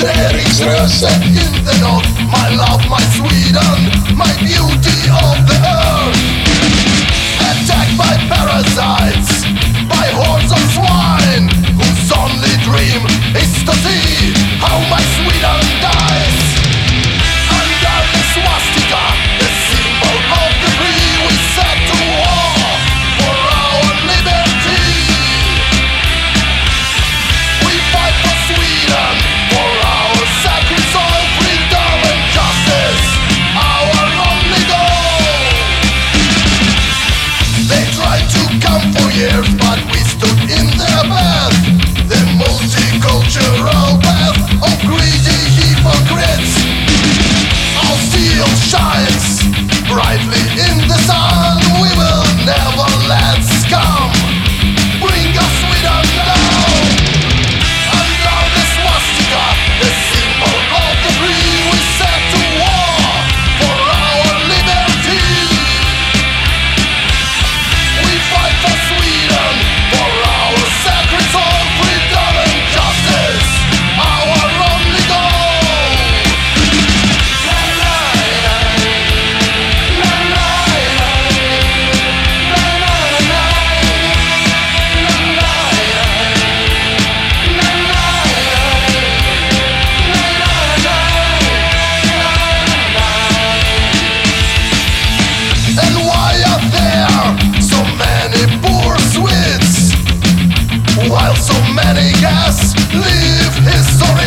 There is Röse in the north, my love, my Sweden, my beauty of the earth. natural so many, guests leave history.